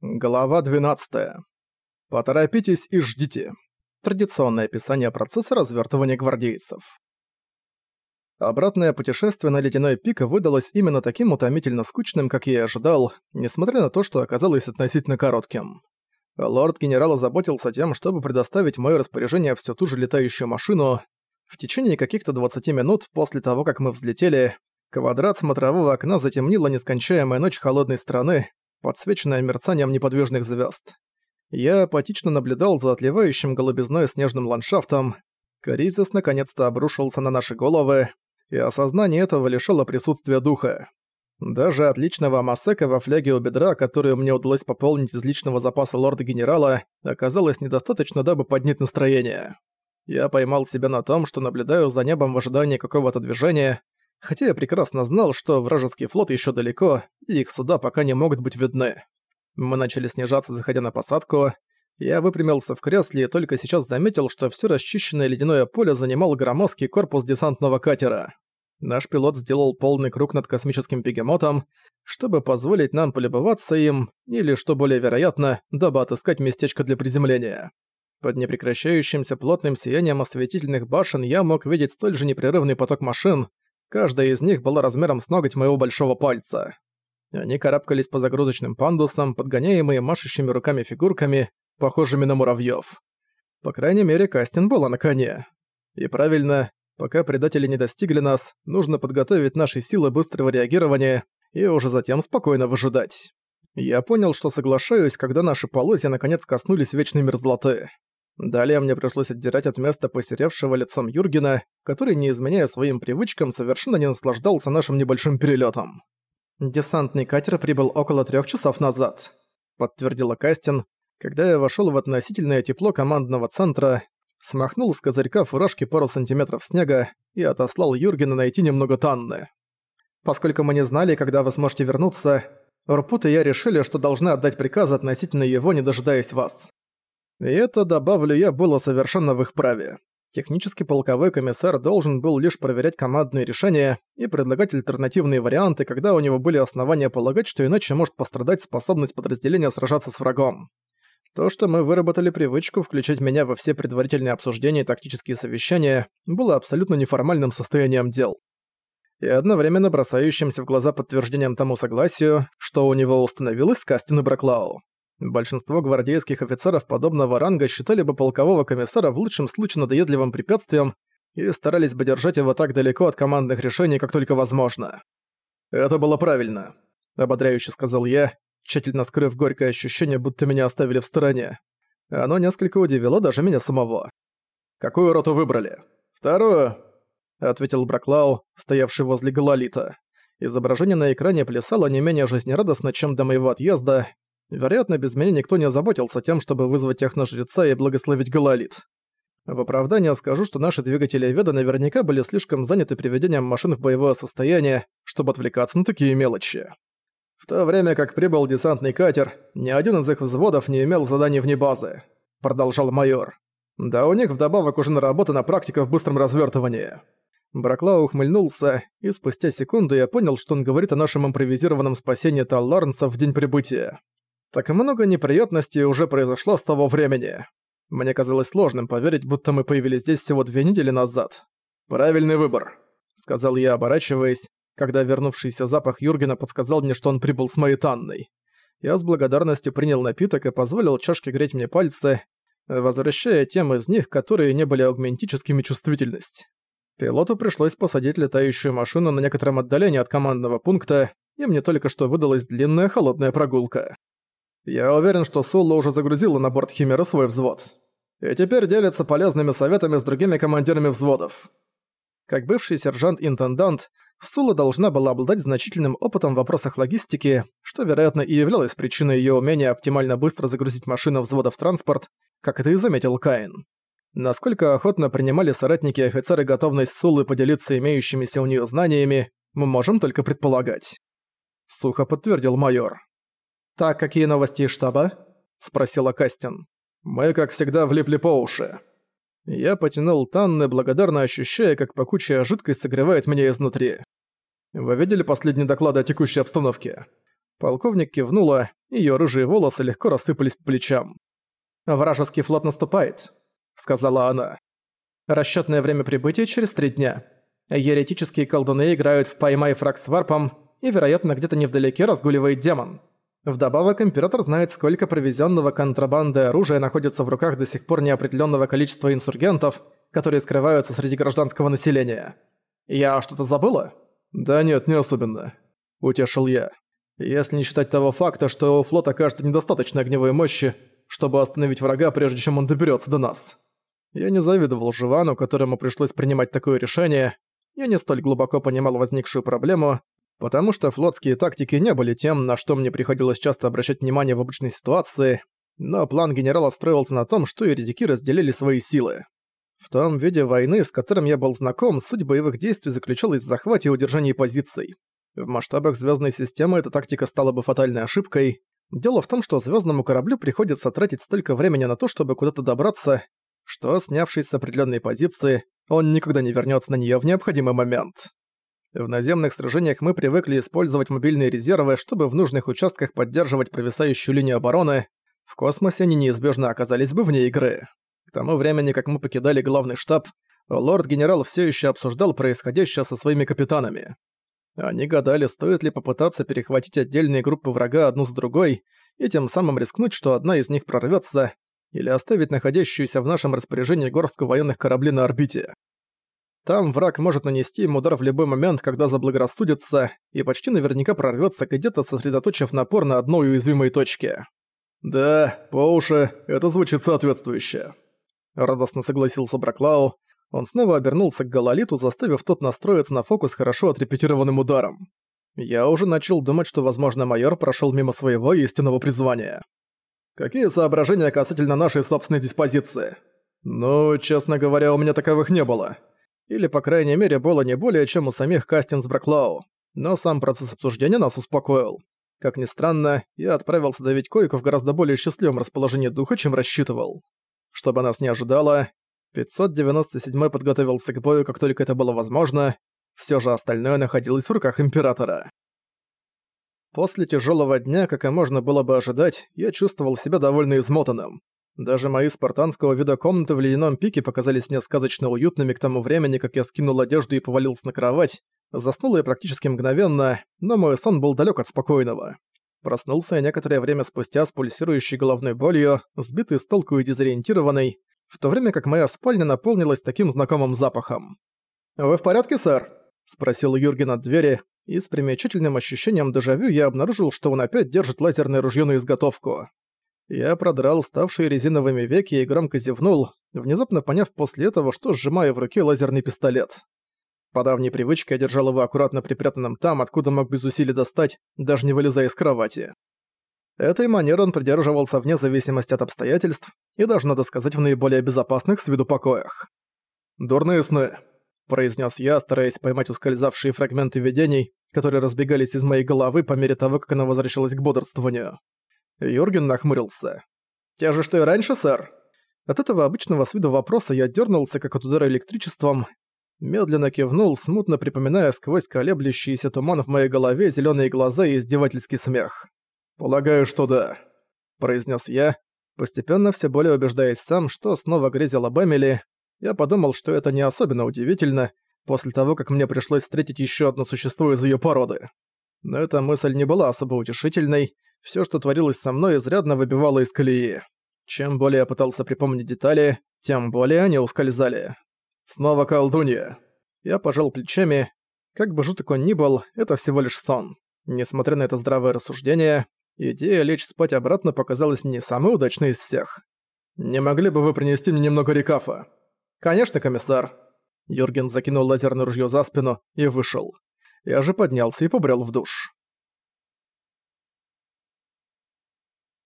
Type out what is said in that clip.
Глава 12. Поторопитесь и ждите. Традиционное описание процесса развертывания гвардейцев. Обратное путешествие на Ледяной пик выдалось именно таким утомительно скучным, как я и ожидал, несмотря на то, что оказалось относительно коротким. Лорд-генерал озаботился тем, чтобы предоставить в моё распоряжение всю ту же летающую машину. В течение каких-то 20 минут после того, как мы взлетели, квадрат смотрового окна затемнила нескончаемая ночь холодной страны, подсвеченная мерцанием неподвижных звезд. Я апатично наблюдал за отливающим голубизной снежным ландшафтом. Кризис наконец-то обрушился на наши головы, и осознание этого лишило присутствия духа. Даже отличного Масека во фляге у бедра, которую мне удалось пополнить из личного запаса лорда-генерала, оказалось недостаточно, дабы поднять настроение. Я поймал себя на том, что наблюдаю за небом в ожидании какого-то движения, хотя я прекрасно знал, что вражеский флот еще далеко, и их суда пока не могут быть видны. Мы начали снижаться, заходя на посадку. Я выпрямился в кресле и только сейчас заметил, что все расчищенное ледяное поле занимал громоздкий корпус десантного катера. Наш пилот сделал полный круг над космическим бегемотом, чтобы позволить нам полюбоваться им, или, что более вероятно, дабы отыскать местечко для приземления. Под непрекращающимся плотным сиянием осветительных башен я мог видеть столь же непрерывный поток машин, Каждая из них была размером с ноготь моего большого пальца. Они карабкались по загрузочным пандусам, подгоняемые машущими руками фигурками, похожими на муравьёв. По крайней мере, Кастин была на коне. И правильно, пока предатели не достигли нас, нужно подготовить наши силы быстрого реагирования и уже затем спокойно выжидать. Я понял, что соглашаюсь, когда наши полозья наконец коснулись вечной мерзлоты. Далее мне пришлось отдирать от места посеревшего лицом Юргена, который, не изменяя своим привычкам, совершенно не наслаждался нашим небольшим перелетом. «Десантный катер прибыл около трех часов назад», — подтвердила Кастин, когда я вошел в относительное тепло командного центра, смахнул с козырька фуражки пару сантиметров снега и отослал Юргена найти немного Танны. «Поскольку мы не знали, когда вы сможете вернуться, Рупут и я решили, что должны отдать приказы относительно его, не дожидаясь вас. И это, добавлю я, было совершенно в их праве. Технический полковой комиссар должен был лишь проверять командные решения и предлагать альтернативные варианты, когда у него были основания полагать, что иначе может пострадать способность подразделения сражаться с врагом. То, что мы выработали привычку включать меня во все предварительные обсуждения и тактические совещания, было абсолютно неформальным состоянием дел. И одновременно бросающимся в глаза подтверждением тому согласию, что у него установилось с Кастин и Браклау. Большинство гвардейских офицеров подобного ранга считали бы полкового комиссара в лучшем случае надоедливым препятствием и старались бы держать его так далеко от командных решений, как только возможно. «Это было правильно», — ободряюще сказал я, тщательно скрыв горькое ощущение, будто меня оставили в стороне. Оно несколько удивило даже меня самого. «Какую роту выбрали?» «Вторую», — ответил Браклау, стоявший возле Галалита. Изображение на экране плясало не менее жизнерадостно, чем до моего отъезда, Вероятно, без меня никто не озаботился тем, чтобы вызвать техножреца и благословить Галалит. В оправдание скажу, что наши двигатели Веда наверняка были слишком заняты приведением машин в боевое состояние, чтобы отвлекаться на такие мелочи. В то время как прибыл десантный катер, ни один из их взводов не имел заданий вне базы, продолжал майор. Да у них вдобавок уже наработана практика в быстром развертывании. Браклау ухмыльнулся, и спустя секунду я понял, что он говорит о нашем импровизированном спасении Талларнса в день прибытия. Так много неприятностей уже произошло с того времени. Мне казалось сложным поверить, будто мы появились здесь всего две недели назад. «Правильный выбор», — сказал я, оборачиваясь, когда вернувшийся запах Юргена подсказал мне, что он прибыл с моей Танной. Я с благодарностью принял напиток и позволил чашке греть мне пальцы, возвращая тем из них, которые не были аугментическими чувствительность. Пилоту пришлось посадить летающую машину на некотором отдалении от командного пункта, и мне только что выдалась длинная холодная прогулка. Я уверен, что Сулла уже загрузила на борт Химеры свой взвод. И теперь делится полезными советами с другими командирами взводов. Как бывший сержант-интендант, Сула должна была обладать значительным опытом в вопросах логистики, что, вероятно, и являлось причиной её умения оптимально быстро загрузить машину взвода в транспорт, как это и заметил Каин. Насколько охотно принимали соратники и офицеры готовность Сулы поделиться имеющимися у неё знаниями, мы можем только предполагать. Сухо подтвердил майор. «Так, какие новости из штаба?» – спросила Кастин. «Мы, как всегда, влипли по уши». Я потянул Танны, благодарно ощущая, как пакучая жидкость согревает меня изнутри. «Вы видели последние доклады о текущей обстановке?» Полковник кивнула, Её рыжие волосы легко рассыпались по плечам. «Вражеский флот наступает», — сказала она. «Расчётное время прибытия через три дня. Еретические колдуны играют в «Поймай фраг с варпом», и, вероятно, где-то невдалеке разгуливает демон. Вдобавок, Император знает, сколько провезенного контрабанды оружия находится в руках до сих пор неопределенного количества инсургентов, которые скрываются среди гражданского населения. Я что-то забыла? Да нет, не особенно. Утешил я. Если не считать того факта, что у флота кажется недостаточно огневой мощи, чтобы остановить врага, прежде чем он доберется до нас. Я не завидовал Живану, которому пришлось принимать такое решение. Я не столь глубоко понимал возникшую проблему, потому что флотские тактики не были тем, на что мне приходилось часто обращать внимание в обычной ситуации, но план генерала строился на том, что еретики разделили свои силы. В том виде войны, с которым я был знаком, суть боевых действий заключалась в захвате и удержании позиций. В масштабах звездной системы эта тактика стала бы фатальной ошибкой. Дело в том, что звездному кораблю приходится тратить столько времени на то, чтобы куда-то добраться, что, снявшись с определенной позиции, он никогда не вернется на нее в необходимый момент. В наземных сражениях мы привыкли использовать мобильные резервы, чтобы в нужных участках поддерживать провисающую линию обороны. В космосе они неизбежно оказались бы вне игры. К тому времени, как мы покидали главный штаб, лорд-генерал все еще обсуждал происходящее со своими капитанами. Они гадали, стоит ли попытаться перехватить отдельные группы врага одну за другой и тем самым рискнуть, что одна из них прорвется, или оставить находящуюся в нашем распоряжении горстку военных кораблей на орбите. Там враг может нанести им удар в любой момент, когда заблагорассудится, и почти наверняка прорвется где-то, сосредоточив напор на одной уязвимой точке. «Да, по уши, это звучит соответствующе», радостно согласился Браклау. Он снова обернулся к Галалиту, заставив тот настроиться на фокус хорошо отрепетированным ударом. Я уже начал думать, что, возможно, майор прошел мимо своего истинного призвания. Какие соображения касательно нашей собственной диспозиции? Ну, честно говоря, у меня таковых не было. Или, по крайней мере, было не более, чем у самих Кастин с Браклау. Но сам процесс обсуждения нас успокоил. Как ни странно, я отправился давить койку в гораздо более счастливом расположении духа, чем рассчитывал чтобы нас не ожидало. 597 подготовился к бою, как только это было возможно. Все же остальное находилось в руках Императора. После тяжелого дня, как и можно было бы ожидать, я чувствовал себя довольно измотанным. Даже мои спартанского вида комнаты в ледяном пике показались мне сказочно уютными к тому времени, как я скинул одежду и повалился на кровать. Заснул я практически мгновенно, но мой сон был далек от спокойного. Проснулся я некоторое время спустя с пульсирующей головной болью, сбитый с толку и дезориентированный, в то время как моя спальня наполнилась таким знакомым запахом. «Вы в порядке, сэр?» – спросил Юрген от двери, и с примечательным ощущением дежавю я обнаружил, что он опять держит лазерное ружье на изготовку. Я продрал ставшие резиновыми веки и громко зевнул, внезапно поняв после этого, что сжимаю в руке лазерный пистолет. По давней привычке я держал его аккуратно припрятанным там, откуда мог без усилий достать, даже не вылезая из кровати. Этой манерой он придерживался вне зависимости от обстоятельств и даже, надо сказать, в наиболее безопасных с виду покоях. «Дурные сны», — произнес я, стараясь поймать ускользавшие фрагменты видений, которые разбегались из моей головы по мере того, как она возвращалась к бодрствованию. Юрген нахмурился. «Те же, что и раньше, сэр?» От этого обычного с виду вопроса я дернулся, как от удара электричеством, Медленно кивнул, смутно припоминая сквозь колеблющийся туман в моей голове зеленые глаза и издевательский смех. «Полагаю, что да», — произнес я, постепенно все более убеждаясь сам, что снова грезил об Эмили. Я подумал, что это не особенно удивительно, после того, как мне пришлось встретить еще одно существо из ее породы. Но эта мысль не была особо утешительной, все, что творилось со мной, изрядно выбивало из колеи. Чем более я пытался припомнить детали, тем более они ускользали. Снова колдунья. Я пожал плечами. Как бы жуток он ни был, это всего лишь сон. Несмотря на это здравое рассуждение, идея лечь спать обратно показалась мне самой удачной из всех. «Не могли бы вы принести мне немного рекафа?» «Конечно, комиссар». Юрген закинул лазерное ружье за спину и вышел. Я же поднялся и побрел в душ.